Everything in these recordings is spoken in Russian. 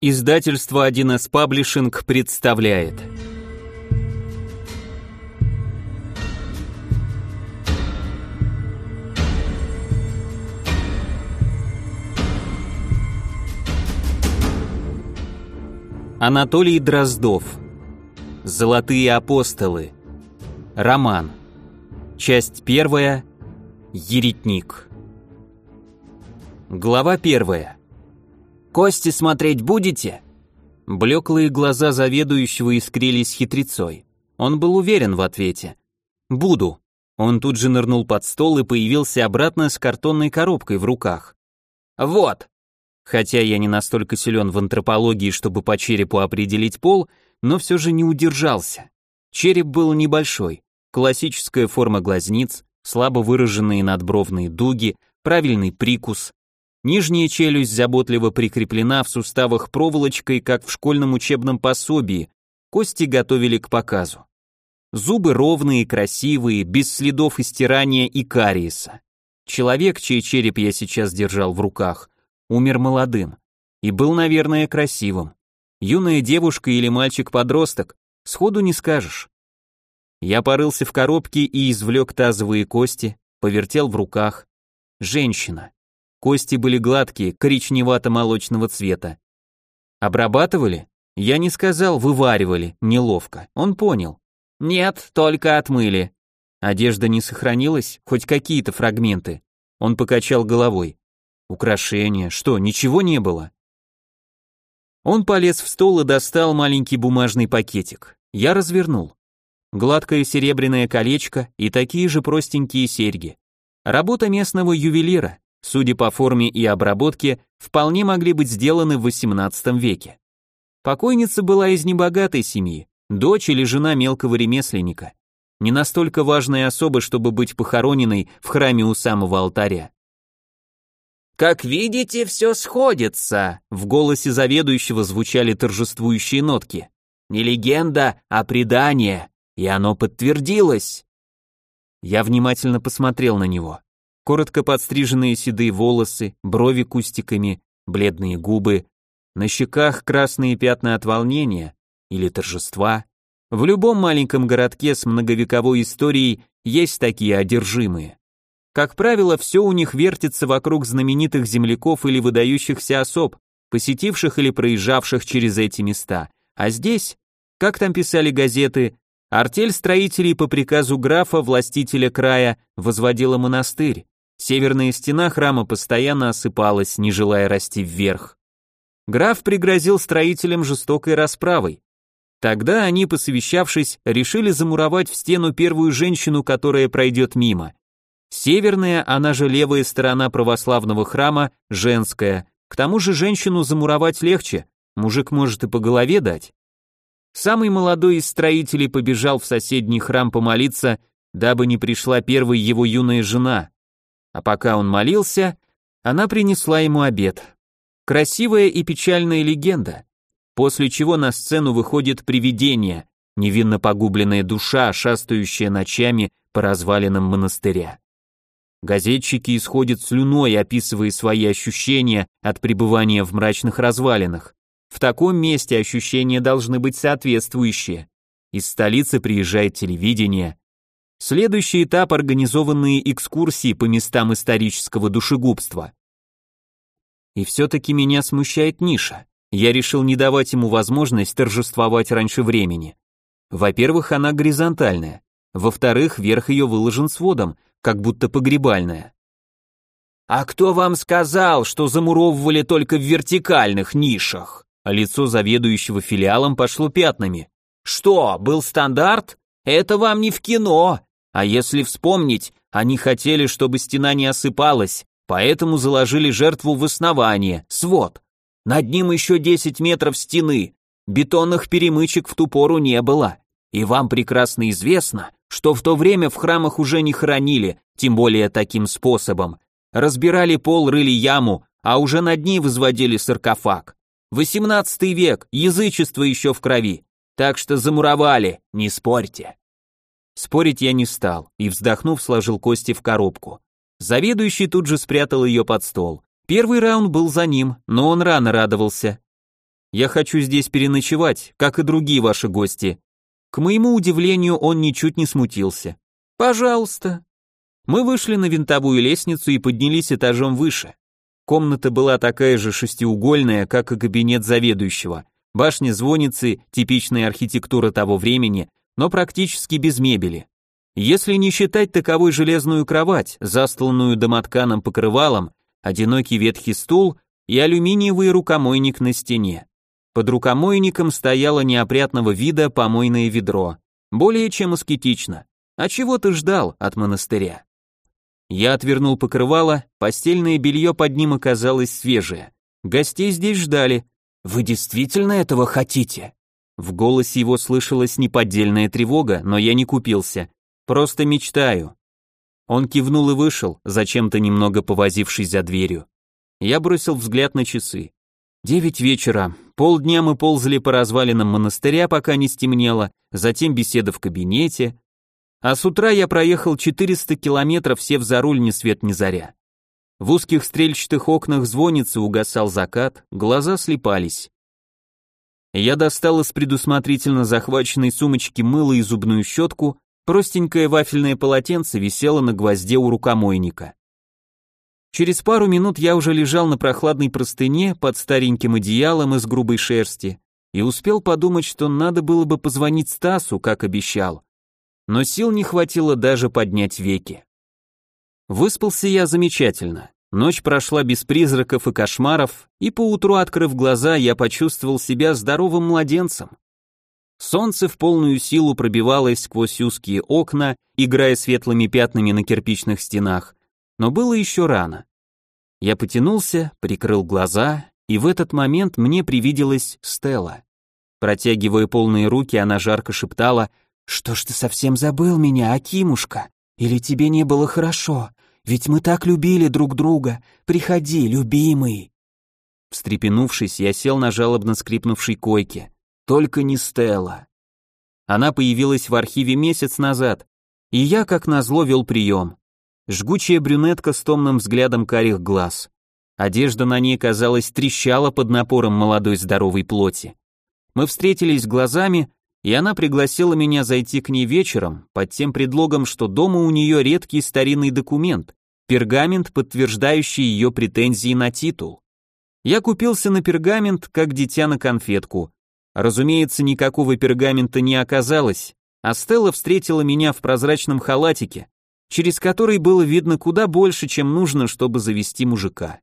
Издательство 1С Паблишинг представляет. Анатолий Дроздов. Золотые апостолы Роман. Часть первая. Еретник Глава первая Кости смотреть будете?» Блеклые глаза заведующего искрились хитрецой. Он был уверен в ответе. «Буду». Он тут же нырнул под стол и появился обратно с картонной коробкой в руках. «Вот». Хотя я не настолько силен в антропологии, чтобы по черепу определить пол, но все же не удержался. Череп был небольшой, классическая форма глазниц, слабо выраженные надбровные дуги, правильный прикус, Нижняя челюсть заботливо прикреплена в суставах проволочкой, как в школьном учебном пособии. Кости готовили к показу. Зубы ровные, красивые, без следов истирания и кариеса. Человек, чей череп я сейчас держал в руках, умер молодым. И был, наверное, красивым. Юная девушка или мальчик-подросток, сходу не скажешь. Я порылся в коробке и извлек тазовые кости, повертел в руках. Женщина. Кости были гладкие, коричневато-молочного цвета. Обрабатывали? Я не сказал, вываривали, неловко. Он понял. Нет, только отмыли. Одежда не сохранилась, хоть какие-то фрагменты. Он покачал головой. Украшения, что, ничего не было? Он полез в стол и достал маленький бумажный пакетик. Я развернул. Гладкое серебряное колечко и такие же простенькие серьги. Работа местного ювелира судя по форме и обработке, вполне могли быть сделаны в XVIII веке. Покойница была из небогатой семьи, дочь или жена мелкого ремесленника. Не настолько важная особа, чтобы быть похороненной в храме у самого алтаря. «Как видите, все сходится», — в голосе заведующего звучали торжествующие нотки. «Не легенда, а предание, и оно подтвердилось». Я внимательно посмотрел на него коротко подстриженные седые волосы, брови кустиками, бледные губы, на щеках красные пятна от волнения или торжества. В любом маленьком городке с многовековой историей есть такие одержимые. Как правило, все у них вертится вокруг знаменитых земляков или выдающихся особ, посетивших или проезжавших через эти места. А здесь, как там писали газеты, артель строителей по приказу графа, властителя края, возводила монастырь, Северная стена храма постоянно осыпалась, не желая расти вверх. Граф пригрозил строителям жестокой расправой. Тогда они, посовещавшись, решили замуровать в стену первую женщину, которая пройдет мимо. Северная, она же левая сторона православного храма, женская. К тому же женщину замуровать легче, мужик может и по голове дать. Самый молодой из строителей побежал в соседний храм помолиться, дабы не пришла первой его юная жена, а пока он молился, она принесла ему обед. Красивая и печальная легенда, после чего на сцену выходит привидение, невинно погубленная душа, шастающая ночами по развалинам монастыря. Газетчики исходят слюной, описывая свои ощущения от пребывания в мрачных развалинах. В таком месте ощущения должны быть соответствующие. Из столицы приезжает телевидение, Следующий этап – организованные экскурсии по местам исторического душегубства. И все-таки меня смущает ниша. Я решил не давать ему возможность торжествовать раньше времени. Во-первых, она горизонтальная. Во-вторых, верх ее выложен сводом, как будто погребальная. «А кто вам сказал, что замуровывали только в вертикальных нишах?» А лицо заведующего филиалом пошло пятнами. «Что, был стандарт? Это вам не в кино. А если вспомнить, они хотели, чтобы стена не осыпалась, поэтому заложили жертву в основание, свод. Над ним еще 10 метров стены. Бетонных перемычек в ту пору не было. И вам прекрасно известно, что в то время в храмах уже не хоронили, тем более таким способом. Разбирали пол, рыли яму, а уже над ней возводили саркофаг. 18 век, язычество еще в крови. Так что замуровали, не спорьте. Спорить я не стал и, вздохнув, сложил кости в коробку. Заведующий тут же спрятал ее под стол. Первый раунд был за ним, но он рано радовался. Я хочу здесь переночевать, как и другие ваши гости. К моему удивлению, он ничуть не смутился. Пожалуйста. Мы вышли на винтовую лестницу и поднялись этажом выше. Комната была такая же шестиугольная, как и кабинет заведующего. Башня звонницы, типичная архитектура того времени, но практически без мебели. Если не считать таковой железную кровать, застланную домотканым покрывалом, одинокий ветхий стул и алюминиевый рукомойник на стене. Под рукомойником стояло неопрятного вида помойное ведро. Более чем аскетично. А чего ты ждал от монастыря? Я отвернул покрывало, постельное белье под ним оказалось свежее. Гостей здесь ждали. Вы действительно этого хотите? В голосе его слышалась неподдельная тревога, но я не купился. Просто мечтаю. Он кивнул и вышел, зачем-то немного повозившись за дверью. Я бросил взгляд на часы. Девять вечера. Полдня мы ползали по развалинам монастыря, пока не стемнело, затем беседа в кабинете. А с утра я проехал 400 километров, сев за руль ни свет ни заря. В узких стрельчатых окнах звонницы угасал закат, глаза слепались. Я достал из предусмотрительно захваченной сумочки мыло и зубную щетку, простенькое вафельное полотенце висело на гвозде у рукомойника. Через пару минут я уже лежал на прохладной простыне под стареньким одеялом из грубой шерсти и успел подумать, что надо было бы позвонить Стасу, как обещал. Но сил не хватило даже поднять веки. Выспался я замечательно. Ночь прошла без призраков и кошмаров, и поутру, открыв глаза, я почувствовал себя здоровым младенцем. Солнце в полную силу пробивалось сквозь узкие окна, играя светлыми пятнами на кирпичных стенах, но было еще рано. Я потянулся, прикрыл глаза, и в этот момент мне привиделась Стелла. Протягивая полные руки, она жарко шептала «Что ж ты совсем забыл меня, Акимушка? Или тебе не было хорошо? Ведь мы так любили друг друга. Приходи, любимый!» Встрепенувшись, я сел на жалобно скрипнувшей койке. Только не Стелла. Она появилась в архиве месяц назад, и я, как назло, вел прием. Жгучая брюнетка с томным взглядом карих глаз. Одежда на ней, казалось, трещала под напором молодой здоровой плоти. Мы встретились глазами, и она пригласила меня зайти к ней вечером под тем предлогом, что дома у нее редкий старинный документ, пергамент, подтверждающий ее претензии на титул. Я купился на пергамент, как дитя на конфетку. Разумеется, никакого пергамента не оказалось, а Стелла встретила меня в прозрачном халатике, через который было видно куда больше, чем нужно, чтобы завести мужика.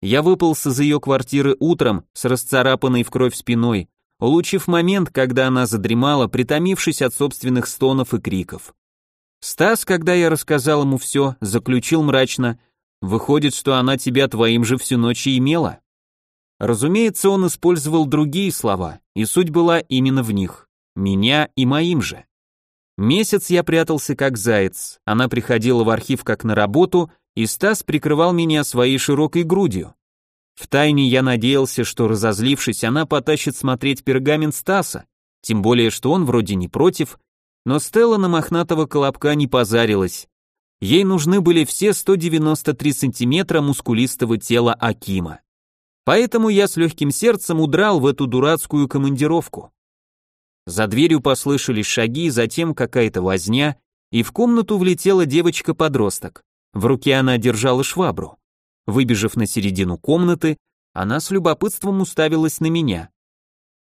Я выполз из ее квартиры утром с расцарапанной в кровь спиной, улучив момент, когда она задремала, притомившись от собственных стонов и криков. Стас, когда я рассказал ему все, заключил мрачно, выходит, что она тебя твоим же всю ночь и имела. Разумеется, он использовал другие слова, и суть была именно в них, меня и моим же. Месяц я прятался как заяц, она приходила в архив как на работу, и Стас прикрывал меня своей широкой грудью. Втайне я надеялся, что разозлившись, она потащит смотреть пергамент Стаса, тем более, что он вроде не против, но Стелла на мохнатого колобка не позарилась. Ей нужны были все 193 сантиметра мускулистого тела Акима. Поэтому я с легким сердцем удрал в эту дурацкую командировку. За дверью послышались шаги, затем какая-то возня, и в комнату влетела девочка-подросток. В руке она держала швабру. Выбежав на середину комнаты, она с любопытством уставилась на меня.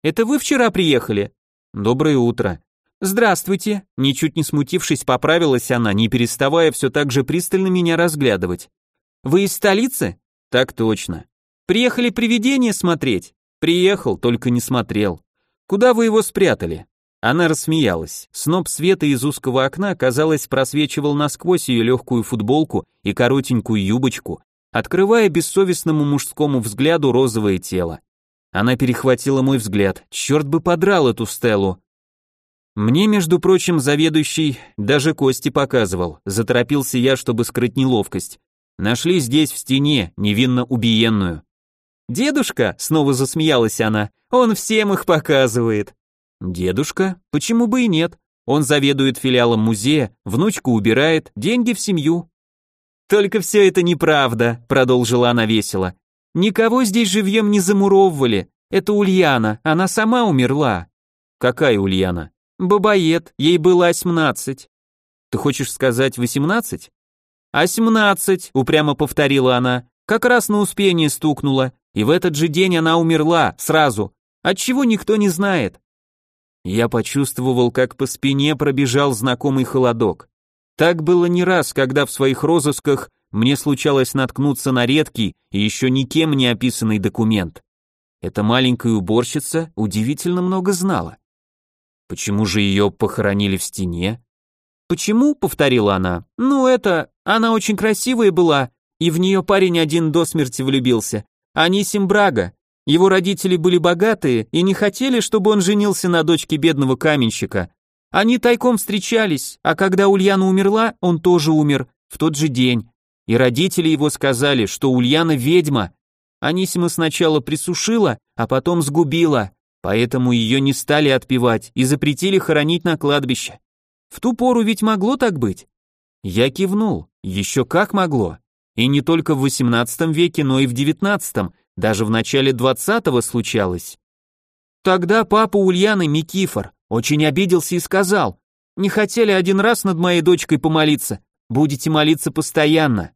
«Это вы вчера приехали?» «Доброе утро». «Здравствуйте», ничуть не смутившись, поправилась она, не переставая все так же пристально меня разглядывать. «Вы из столицы?» «Так точно». «Приехали привидение смотреть?» «Приехал, только не смотрел». Куда вы его спрятали? Она рассмеялась. Сноп света из узкого окна, казалось, просвечивал насквозь ее легкую футболку и коротенькую юбочку, открывая бессовестному мужскому взгляду розовое тело. Она перехватила мой взгляд. Черт бы подрал эту Стеллу. Мне, между прочим, заведующий даже кости показывал. Заторопился я, чтобы скрыть неловкость. Нашли здесь в стене невинно убиенную. «Дедушка?» — снова засмеялась она. «Он всем их показывает». «Дедушка? Почему бы и нет? Он заведует филиалом музея, внучку убирает, деньги в семью». «Только все это неправда», — продолжила она весело. «Никого здесь живьем не замуровывали. Это Ульяна, она сама умерла. Какая Ульяна? Бабает, ей было осьмнадцать. Ты хочешь сказать восемнадцать? «Осьмнадцать», — упрямо повторила она, как раз на успение стукнула, и в этот же день она умерла, сразу. Отчего никто не знает. Я почувствовал, как по спине пробежал знакомый холодок. Так было не раз, когда в своих розысках мне случалось наткнуться на редкий и еще никем не описанный документ. Эта маленькая уборщица удивительно много знала. Почему же ее похоронили в стене? «Почему?» — повторила она. «Ну, это... Она очень красивая была, и в нее парень один до смерти влюбился. Анисим Брага. Его родители были богатые и не хотели, чтобы он женился на дочке бедного каменщика. Они тайком встречались, а когда Ульяна умерла, он тоже умер, в тот же день. И родители его сказали, что Ульяна ведьма. Анисима сначала присушила, а потом сгубила, поэтому ее не стали отпевать и запретили хоронить на кладбище. В ту пору ведь могло так быть? Я кивнул. Еще как могло. И не только в XVIII веке, но и в XIX, даже в начале XX случалось. Тогда папа Ульяны Микифор очень обиделся и сказал, «Не хотели один раз над моей дочкой помолиться, будете молиться постоянно».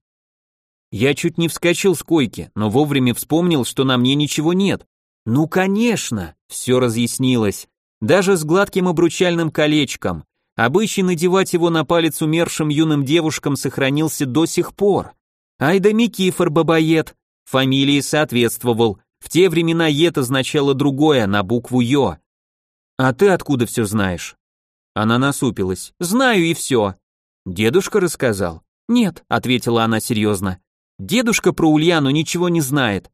Я чуть не вскочил с койки, но вовремя вспомнил, что на мне ничего нет. Ну, конечно, все разъяснилось. Даже с гладким обручальным колечком. Обычай надевать его на палец умершим юным девушкам сохранился до сих пор. Айда Микифор Бабаед, фамилии соответствовал, в те времена Ед означало другое, на букву Ё. А ты откуда все знаешь? Она насупилась. Знаю и все. Дедушка рассказал? Нет, ответила она серьезно. Дедушка про Ульяну ничего не знает.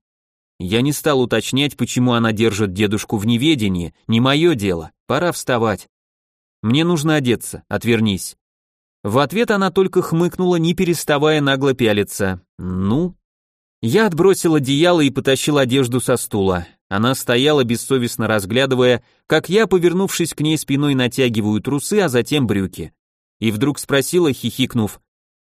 Я не стал уточнять, почему она держит дедушку в неведении, не мое дело, пора вставать. Мне нужно одеться, отвернись. В ответ она только хмыкнула, не переставая нагло пялиться. Ну? Я отбросил одеяло и потащил одежду со стула. Она стояла, бессовестно разглядывая, как я, повернувшись к ней спиной, натягиваю трусы, а затем брюки. И вдруг спросила, хихикнув,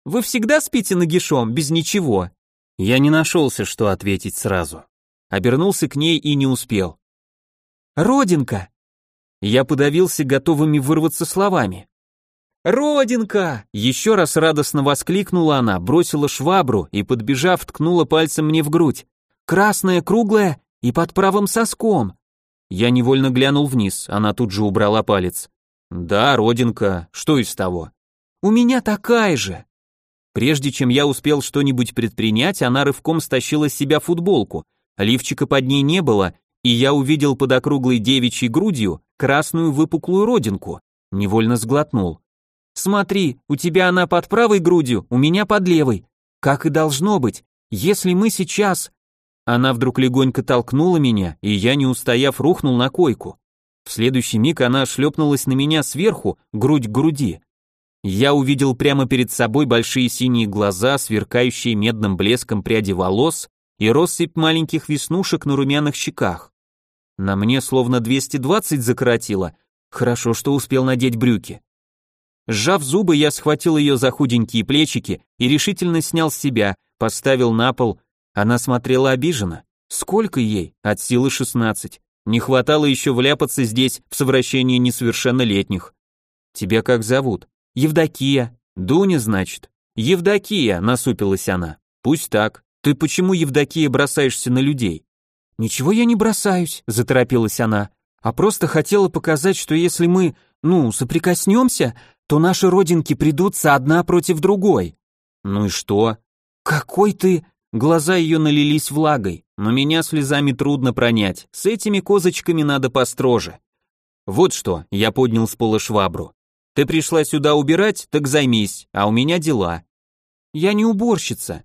«Вы всегда спите нагишом, без ничего?» Я не нашелся, что ответить сразу. Обернулся к ней и не успел. «Родинка!» Я подавился готовыми вырваться словами. «Родинка!» Еще раз радостно воскликнула она, бросила швабру и, подбежав, ткнула пальцем мне в грудь. «Красная, круглая и под правым соском!» Я невольно глянул вниз, она тут же убрала палец. «Да, родинка, что из того?» «У меня такая же!» Прежде чем я успел что-нибудь предпринять, она рывком стащила с себя футболку. Лифчика под ней не было, и я увидел под округлой девичьей грудью красную выпуклую родинку. Невольно сглотнул. «Смотри, у тебя она под правой грудью, у меня под левой. Как и должно быть. Если мы сейчас...» Она вдруг легонько толкнула меня, и я, не устояв, рухнул на койку. В следующий миг она шлепнулась на меня сверху, грудь к груди. Я увидел прямо перед собой большие синие глаза, сверкающие медным блеском пряди волос и россыпь маленьких веснушек на румяных щеках. На мне словно 220 закоротило. Хорошо, что успел надеть брюки. Сжав зубы, я схватил ее за худенькие плечики и решительно снял с себя, поставил на пол. Она смотрела обиженно. Сколько ей? От силы 16. Не хватало еще вляпаться здесь в совращение несовершеннолетних. Тебя как зовут? Евдокия. Дуня, значит. Евдокия, насупилась она. Пусть так. Ты почему, Евдокия, бросаешься на людей? «Ничего я не бросаюсь», — заторопилась она, «а просто хотела показать, что если мы, ну, соприкоснемся, то наши родинки придутся одна против другой». «Ну и что?» «Какой ты...» Глаза ее налились влагой, но меня слезами трудно пронять, с этими козочками надо построже. «Вот что», — я поднял с пола швабру. «Ты пришла сюда убирать, так займись, а у меня дела». «Я не уборщица».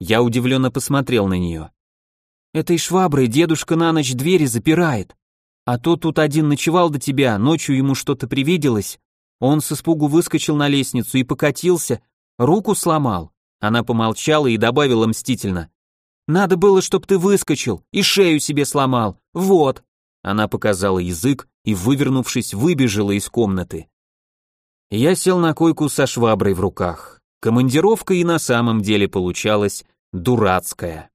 Я удивленно посмотрел на нее. Этой шваброй дедушка на ночь двери запирает. А то тут один ночевал до тебя, ночью ему что-то привиделось. Он с испугу выскочил на лестницу и покатился, руку сломал. Она помолчала и добавила мстительно. «Надо было, чтоб ты выскочил и шею себе сломал. Вот!» Она показала язык и, вывернувшись, выбежала из комнаты. Я сел на койку со шваброй в руках. Командировка и на самом деле получалась дурацкая.